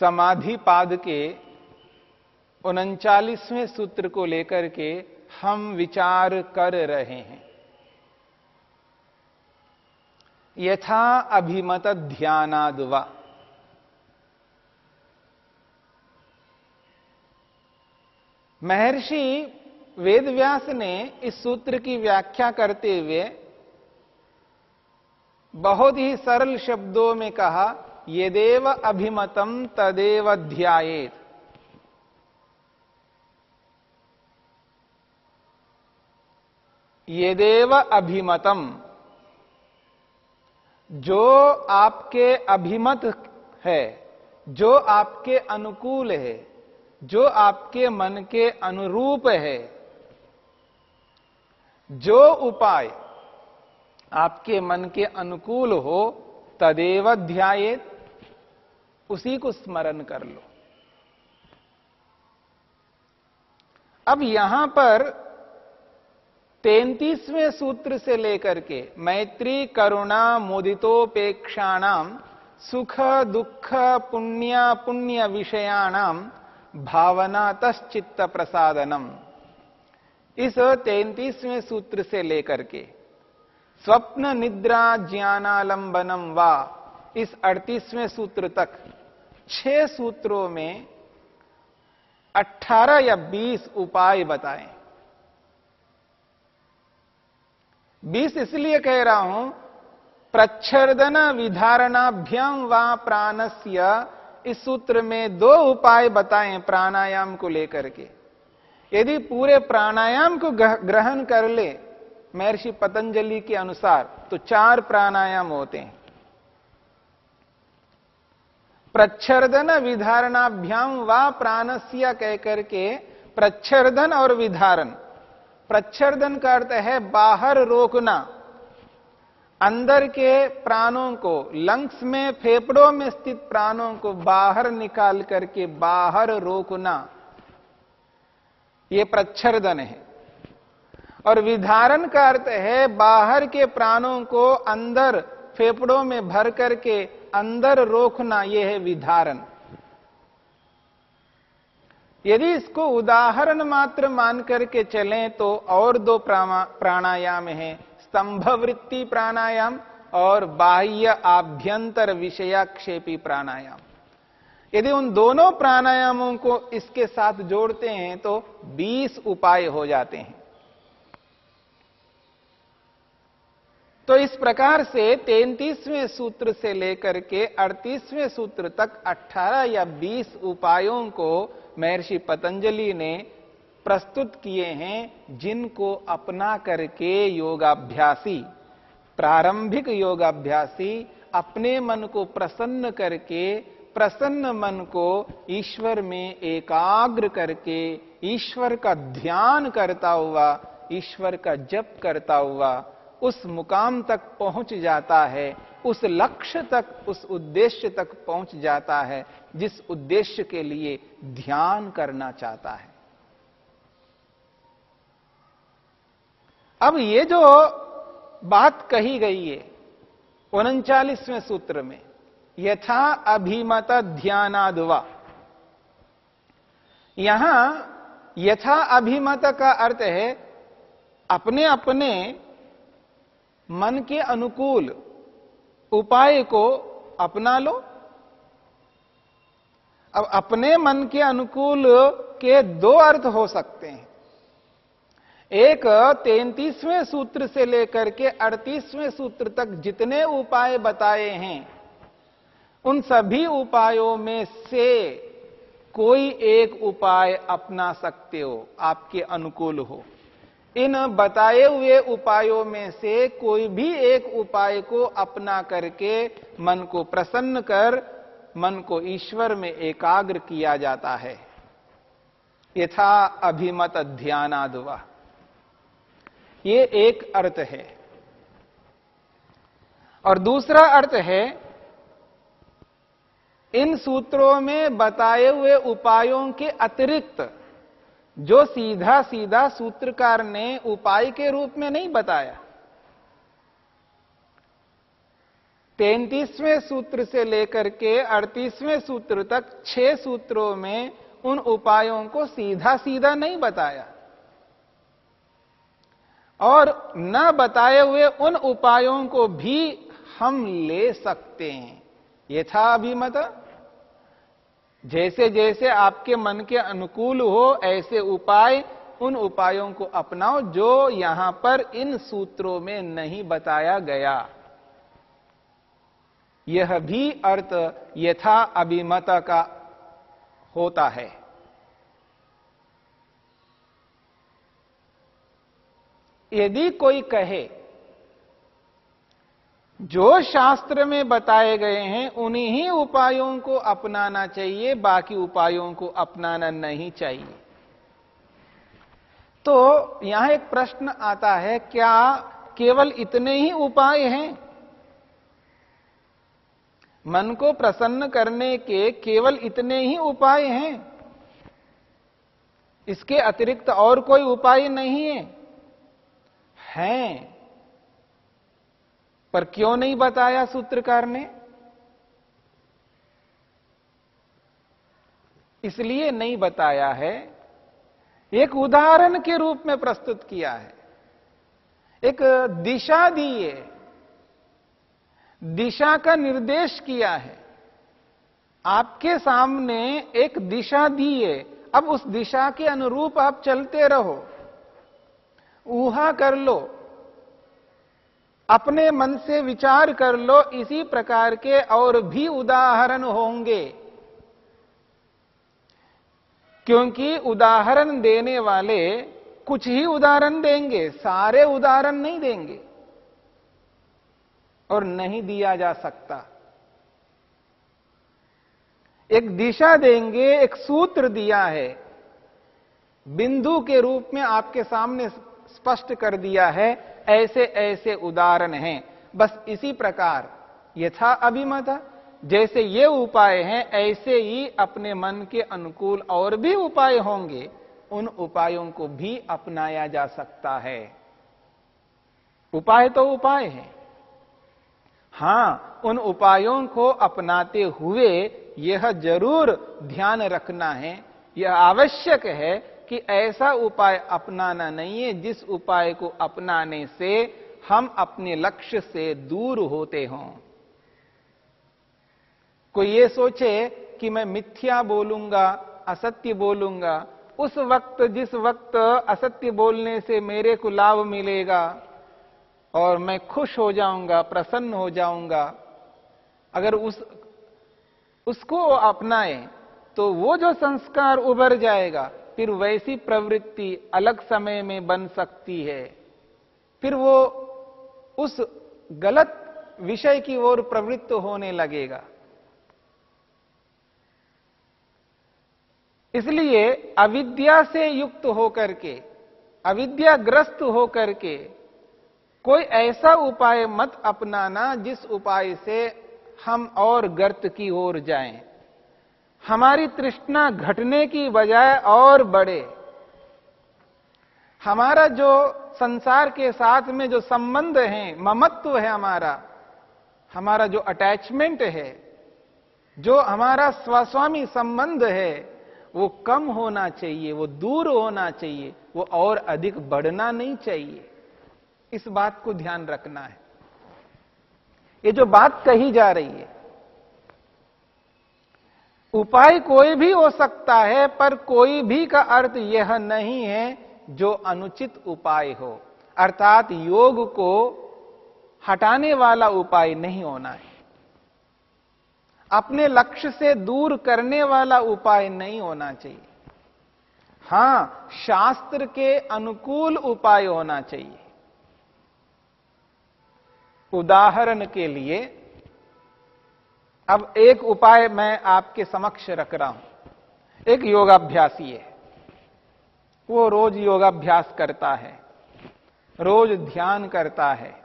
समाधि पाद के उनचालीसवें सूत्र को लेकर के हम विचार कर रहे हैं। यथा अभिमत ध्यानादवा। महर्षि वेदव्यास ने इस सूत्र की व्याख्या करते हुए बहुत ही सरल शब्दों में कहा यदेव अभिमतम तदेव ध्यायेत। यदेव अभिमतम जो आपके अभिमत है, जो आपके अनुकूल है, जो आपके मन के अनुरूप है, जो उपाय आपके मन के अनुकूल हो, तदेव ध्यायेत। उसी को स्मरण कर लो। अब यहाँ पर तैतीसवें सूत्र से लेकर के मैत्री करुणा मुदितोपेक्षाणाम सुख दुख पुण्य पुण्य विषयाणाम भावना तश्चित्त प्रसादनम, इस तैतीसवें सूत्र से लेकर के स्वप्न निद्रा ज्ञानालंबनम वा इस अड़तीसवें सूत्र तक छह सूत्रों में 18 या 20 उपाय बताए। 20 इसलिए कह रहा हूँ, प्रच्छर्दन विधारणाभ्याम व प्राणस्य, इस सूत्र में दो उपाय बताए प्राणायाम को लेकर के। यदि पूरे प्राणायाम को ग्रहण कर ले, महर्षि पतंजलि के अनुसार तो चार प्राणायाम होते हैं। प्रच्छर्दन विधारणाभ्याम व प्राणस्य कहकर के प्रच्छर्दन और विधारण। प्रच्छर्दन का अर्थ है बाहर रोकना। अंदर के प्राणों को, लंग्स में, फेफड़ों में स्थित प्राणों को बाहर निकाल करके बाहर रोकना। यह प्रच्छर्दन है। और विधारण का अर्थ है बाहर के प्राणों को अंदर फेफड़ों में भर करके अंदर रोकना यह है विधारण। यदि इसको उदाहरण मात्र मान करके चलें तो और दो प्राणायाम हैं स्तंभ वृत्ति प्राणायाम और बाह्य आभ्यंतर विषयाक्षेपी प्राणायाम। यदि उन दोनों प्राणायामों को इसके साथ जोड़ते हैं तो 20 उपाय हो जाते हैं। तो इस प्रकार से तैतीसवें सूत्र से लेकर के अड़तीसवें सूत्र तक 18 या 20 उपायों को महर्षि पतंजलि ने प्रस्तुत किए हैं, जिनको अपना करके योगाभ्यासी, प्रारंभिक योगाभ्यासी अपने मन को प्रसन्न करके, प्रसन्न मन को ईश्वर में एकाग्र करके, ईश्वर का ध्यान करता हुआ, ईश्वर का जप करता हुआ उस मुकाम तक पहुँच जाता है, उस लक्ष्य तक, उस उद्देश्य तक पहुँच जाता है, जिस उद्देश्य के लिए ध्यान करना चाहता है। अब ये जो बात कही गई है, उनचालीसवें सूत्र में, यथा अभिमत ध्यानादवा। यहाँ यथा अभिमत का अर्थ है अपने अपने मन के अनुकूल उपाय को अपना लो। अब अपने मन के अनुकूल के दो अर्थ हो सकते हैं। एक, तैतीसवें सूत्र से लेकर के अड़तीसवें सूत्र तक जितने उपाय बताए हैं, उन सभी उपायों में से कोई एक उपाय अपना सकते हो, आपके अनुकूल हो। इन बताए हुए उपायों में से कोई भी एक उपाय को अपना करके मन को प्रसन्न कर, मन को ईश्वर में एकाग्र किया जाता है। यथा अभिमत ध्यानादवा। ये एक अर्थ है। और दूसरा अर्थ है, इन सूत्रों में बताए हुए उपायों के अतिरिक्त जो सीधा सीधा सूत्रकार ने उपाय के रूप में नहीं बताया। तैतीसवें सूत्र से लेकर के अड़तीसवें सूत्र तक छह सूत्रों में उन उपायों को सीधा सीधा नहीं बताया। और न बताए हुए उन उपायों को भी हम ले सकते हैं। यथा अभिमत जैसे जैसे आपके मन के अनुकूल हो, ऐसे उपाय उन उपायों को अपनाओ जो यहाँ पर इन सूत्रों में नहीं बताया गया। यह भी अर्थ यथा अभिमत का होता है। यदि कोई कहे जो शास्त्र में बताए गए हैं, उन्हीं ही उपायों को अपनाना चाहिए, बाकी उपायों को अपनाना नहीं चाहिए। तो यहाँ एक प्रश्न आता है, क्या केवल इतने ही उपाय हैं? मन को प्रसन्न करने के केवल इतने ही उपाय हैं? इसके अतिरिक्त और कोई उपाय नहीं है? हैं। पर क्यों नहीं बताया सूत्रकार ने? इसलिए नहीं बताया है। एक उदाहरण के रूप में प्रस्तुत किया है। एक दिशा दी है दिशा का निर्देश किया है। आपके सामने एक दिशा दी है अब उस दिशा के अनुरूप आप चलते रहो। ऊहा कर लो। अपने मन से विचार कर लो, इसी प्रकार के और भी उदाहरण होंगे। क्योंकि उदाहरण देने वाले कुछ ही उदाहरण देंगे, सारे उदाहरण नहीं देंगे और नहीं दिया जा सकता। एक दिशा देंगे, एक सूत्र दिया है, बिंदु के रूप में आपके सामने स्पष्ट कर दिया है ऐसे ऐसे उदाहरण हैं। बस इसी प्रकार, यथा अभिमत, जैसे ये उपाय हैं, ऐसे ही अपने मन के अनुकूल और भी उपाय होंगे, उन उपायों को भी अपनाया जा सकता है। उपाय तो उपाय है। हाँ, उन उपायों को अपनाते हुए यह ज़रूर ध्यान रखना है, यह आवश्यक है कि ऐसा उपाय अपनाना नहीं है, जिस उपाय को अपनाने से हम अपने लक्ष्य से दूर होते हों। कोई ये सोचे कि मैं मिथ्या बोलूँगा, असत्य बोलूँगा, उस वक्त, जिस वक्त असत्य बोलने से मेरे को लाभ मिलेगा और मैं खुश हो जाऊँगा, प्रसन्न हो जाऊँगा, अगर उस, उसको अपनाए तो वो जो संस्कार उभर जाएगा फिर वैसी प्रवृत्ति अलग समय में बन सकती है। फिर वो उस गलत विषय की ओर प्रवृत्त होने लगेगा। इसलिए अविद्या से युक्त होकर के, अविद्याग्रस्त होकर के कोई ऐसा उपाय मत अपनाना जिस उपाय से हम और गर्त की ओर जाएँ। हमारी तृष्णा घटने की बजाय और बढ़े। हमारा जो संसार के साथ में जो संबंध है, ममत्व है हमारा हमारा जो अटैचमेंट है, जो हमारा स्वस्वामी संबंध है, वो कम होना चाहिए, वो दूर होना चाहिए, वो और अधिक बढ़ना नहीं चाहिए। इस बात को ध्यान रखना है। ये जो बात कही जा रही है उपाय कोई भी हो सकता है, पर कोई भी का अर्थ यह नहीं है जो अनुचित उपाय हो। अर्थात योग को हटाने वाला उपाय नहीं होना है। अपने लक्ष्य से दूर करने वाला उपाय नहीं होना चाहिए। हाँ, शास्त्र के अनुकूल उपाय होना चाहिए। उदाहरण के लिए अब एक उपाय मैं आपके समक्ष रख रहा हूँ। एक योगाभ्यासी है। वो रोज योगाभ्यास करता है। रोज ध्यान करता है।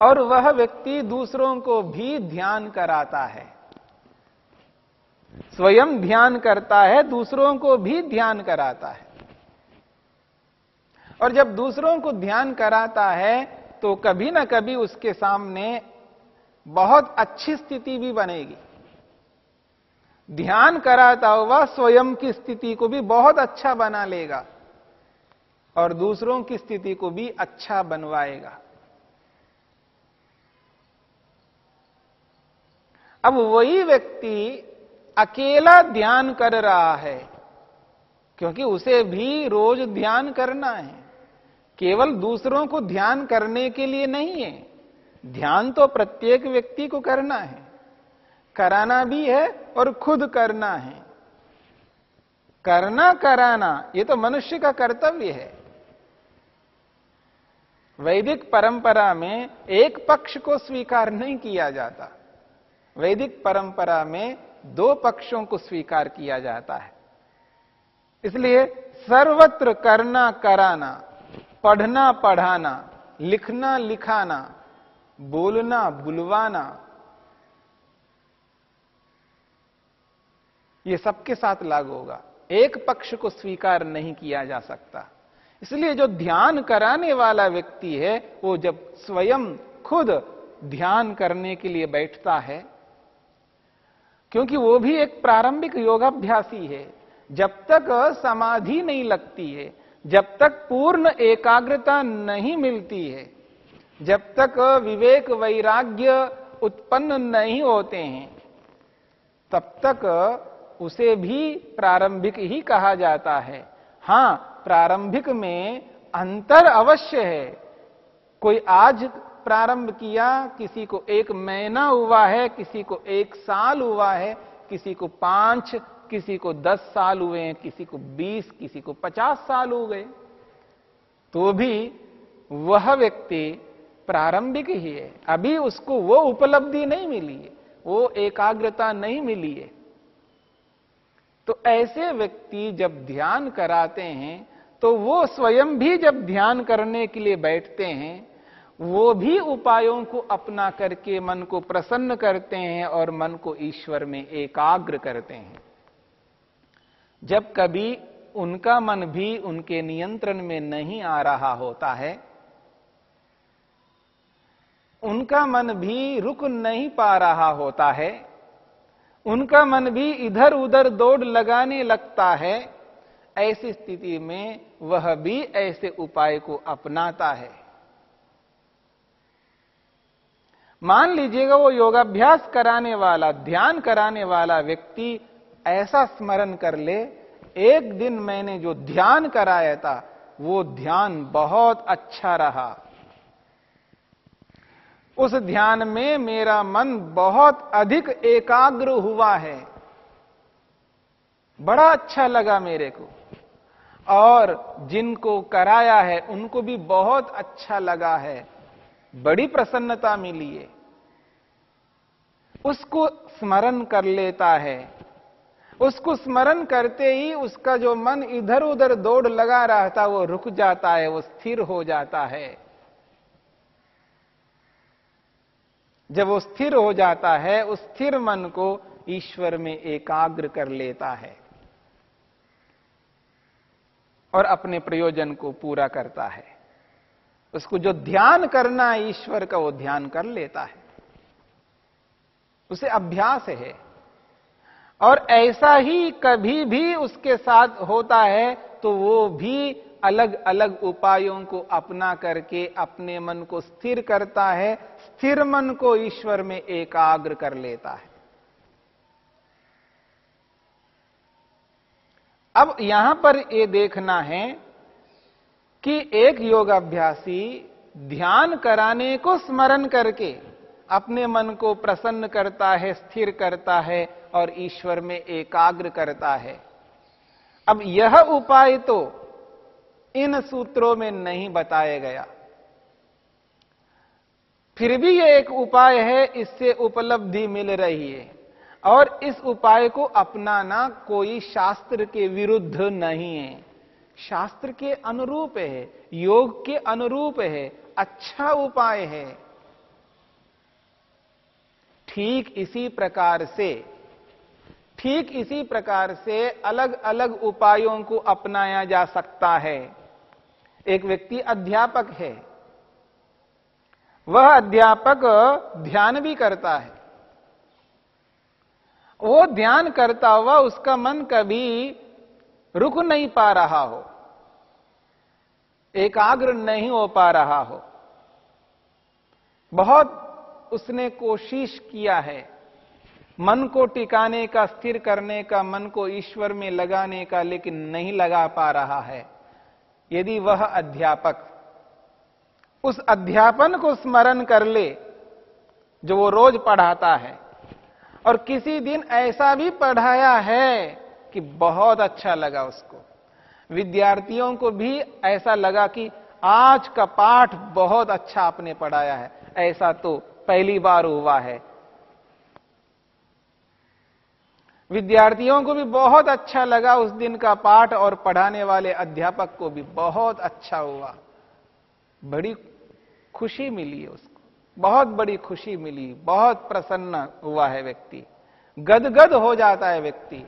और वह व्यक्ति दूसरों को भी ध्यान कराता है। स्वयं ध्यान करता है, दूसरों को भी ध्यान कराता है। और जब दूसरों को ध्यान कराता है तो कभी ना कभी उसके सामने बहुत अच्छी स्थिति भी बनेगी। ध्यान कराता हुआ स्वयं की स्थिति को भी बहुत अच्छा बना लेगा और दूसरों की स्थिति को भी अच्छा बनवाएगा। अब वही व्यक्ति अकेला ध्यान कर रहा है, क्योंकि उसे भी रोज ध्यान करना है। केवल दूसरों को ध्यान करने के लिए नहीं है। ध्यान तो प्रत्येक व्यक्ति को करना है। कराना भी है और खुद करना है। करना, कराना, ये तो मनुष्य का कर्तव्य है। वैदिक परंपरा में एक पक्ष को स्वीकार नहीं किया जाता। वैदिक परंपरा में दो पक्षों को स्वीकार किया जाता है। इसलिए सर्वत्र करना, कराना, पढ़ना, पढ़ाना, लिखना, लिखाना बोलना, बुलवाना। यह सबके साथ लागू होगा। एक पक्ष को स्वीकार नहीं किया जा सकता। इसलिए जो ध्यान कराने वाला व्यक्ति है, वो जब स्वयं खुद ध्यान करने के लिए बैठता है, क्योंकि वो भी एक प्रारंभिक योगाभ्यासी है। जब तक समाधि नहीं लगती है, जब तक पूर्ण एकाग्रता नहीं मिलती है जब तक विवेक वैराग्य उत्पन्न नहीं होते हैं, तब तक उसे भी प्रारंभिक ही कहा जाता है। हाँ, प्रारंभिक में अंतर अवश्य है। कोई आज प्रारंभ किया, किसी को एक महीना हुआ है, किसी को एक साल हुआ है, किसी को पाँच, किसी को दस साल हुए हैं, किसी को बीस, किसी को पचास साल हो गए तो भी वह व्यक्ति प्रारंभिक ही है। अभी उसको वो उपलब्धि नहीं मिली है। वो एकाग्रता नहीं मिली है। तो ऐसे व्यक्ति जब ध्यान कराते हैं तो वो स्वयं भी जब ध्यान करने के लिए बैठते हैं, वो भी उपायों को अपना करके मन को प्रसन्न करते हैं और मन को ईश्वर में एकाग्र करते हैं। जब कभी उनका मन भी उनके नियंत्रण में नहीं आ रहा होता है उनका मन भी रुक नहीं पा रहा होता है। उनका मन भी इधर उधर दौड़ लगाने लगता है। ऐसी स्थिति में वह भी ऐसे उपाय को अपनाता है। मान लीजिएगा वो योगाभ्यास कराने वाला, ध्यान कराने वाला व्यक्ति ऐसा स्मरण कर ले, एक दिन मैंने जो ध्यान कराया था, वो ध्यान बहुत अच्छा रहा। उस ध्यान में मेरा मन बहुत अधिक एकाग्र हुआ है। बड़ा अच्छा लगा मेरे को। और जिनको कराया है, उनको भी बहुत अच्छा लगा है। बड़ी प्रसन्नता मिली है। उसको स्मरण कर लेता है। उसको स्मरण करते ही उसका जो मन इधर उधर दौड़ लगा रहा था वो रुक जाता है, वो स्थिर हो जाता है। जब वो स्थिर हो जाता है, उस स्थिर मन को ईश्वर में एकाग्र कर लेता है और अपने प्रयोजन को पूरा करता है। उसको जो ध्यान करना है ईश्वर का, वो ध्यान कर लेता है। उसे अभ्यास है। और ऐसा ही कभी भी उसके साथ होता है तो वो भी अलग अलग उपायों को अपना करके अपने मन को स्थिर करता है, स्थिर मन को ईश्वर में एकाग्र कर लेता है। अब यहाँ पर यह देखना है कि एक योगाभ्यासी ध्यान कराने को स्मरण करके अपने मन को प्रसन्न करता है, स्थिर करता है और ईश्वर में एकाग्र करता है। अब यह उपाय तो इन सूत्रों में नहीं बताया गया। फिर भी यह एक उपाय है, इससे उपलब्धि मिल रही है। और इस उपाय को अपनाना कोई शास्त्र के विरुद्ध नहीं है। शास्त्र के अनुरूप है, योग के अनुरूप है अच्छा उपाय है। ठीक इसी प्रकार से, ठीक इसी प्रकार से अलग अलग उपायों को अपनाया जा सकता है। एक व्यक्ति अध्यापक है। वह अध्यापक ध्यान भी करता है। वो ध्यान करता हुआ उसका मन कभी रुक नहीं पा रहा हो। एकाग्र नहीं हो पा रहा हो। बहुत उसने कोशिश किया है। मन को टिकाने का, स्थिर करने का, मन को ईश्वर में लगाने का, लेकिन नहीं लगा पा रहा है। यदि वह अध्यापक उस अध्यापन को स्मरण कर ले, जो वो रोज पढ़ाता है, और किसी दिन ऐसा भी पढ़ाया है कि बहुत अच्छा लगा उसको। विद्यार्थियों को भी ऐसा लगा कि आज का पाठ बहुत अच्छा आपने पढ़ाया है। ऐसा तो पहली बार हुआ है। विद्यार्थियों को भी बहुत अच्छा लगा उस दिन का पाठ और पढ़ाने वाले अध्यापक को भी बहुत अच्छा हुआ। बड़ी खुशी मिली उसको। बहुत बड़ी खुशी मिली। बहुत प्रसन्न हुआ है व्यक्ति। गदगद हो जाता है व्यक्ति।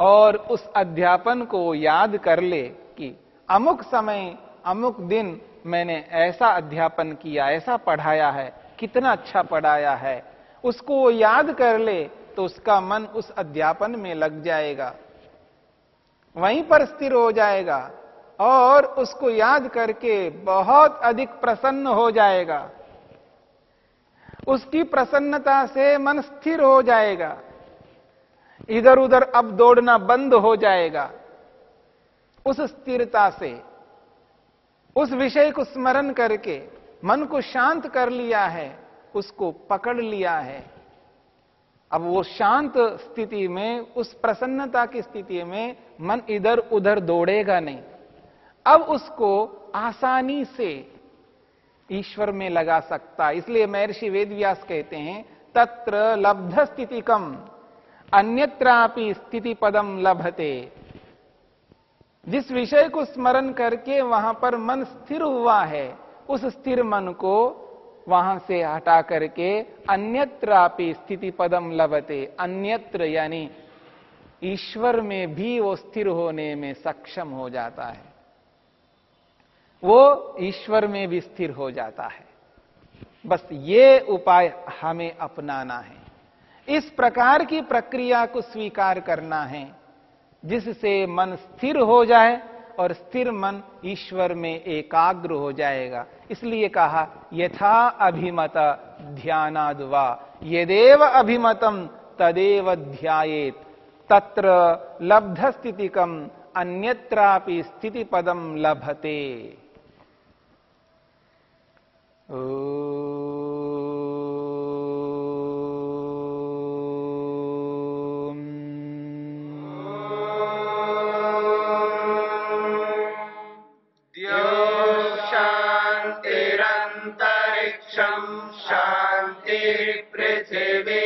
और उस अध्यापन को याद कर ले कि अमुक समय, अमुक दिन मैंने ऐसा अध्यापन किया, ऐसा पढ़ाया है, कितना अच्छा पढ़ाया है उसको याद कर ले तो उसका मन उस अध्यापन में लग जाएगा। वहीं पर स्थिर हो जाएगा और उसको याद करके बहुत अधिक प्रसन्न हो जाएगा। उसकी प्रसन्नता से मन स्थिर हो जाएगा। इधर उधर अब दौड़ना बंद हो जाएगा। उस स्थिरता से, उस विषय को स्मरण करके मन को शांत कर लिया है। उसको पकड़ लिया है। अब वो शांत स्थिति में, उस प्रसन्नता की स्थिति में मन इधर उधर दौड़ेगा नहीं। अब उसको आसानी से ईश्वर में लगा सकता। इसलिए महर्षि वेदव्यास कहते हैं, तत्र लब्ध स्थिति कम अन्यत्रापि स्थिति पदम लभते। जिस विषय को स्मरण करके वहाँ पर मन स्थिर हुआ है, उस स्थिर मन को वहाँ से हटा करके अन्यत्रापि स्थिति पदम लभते। अन्यत्र यानी ईश्वर में भी वो स्थिर होने में सक्षम हो जाता है। वो ईश्वर में भी स्थिर हो जाता है। बस ये उपाय हमें अपनाना है। इस प्रकार की प्रक्रिया को स्वीकार करना है, जिससे मन स्थिर हो जाए और स्थिर मन ईश्वर में एकाग्र हो जाएगा। इसलिए कहा, यथा अभिमत ध्यानादवा। यदेव अभिमतम तदेव ध्यायेत। तत्र लब्ध स्थितिकम अन्यत्रापि स्थिति पदम लभते। ओ। te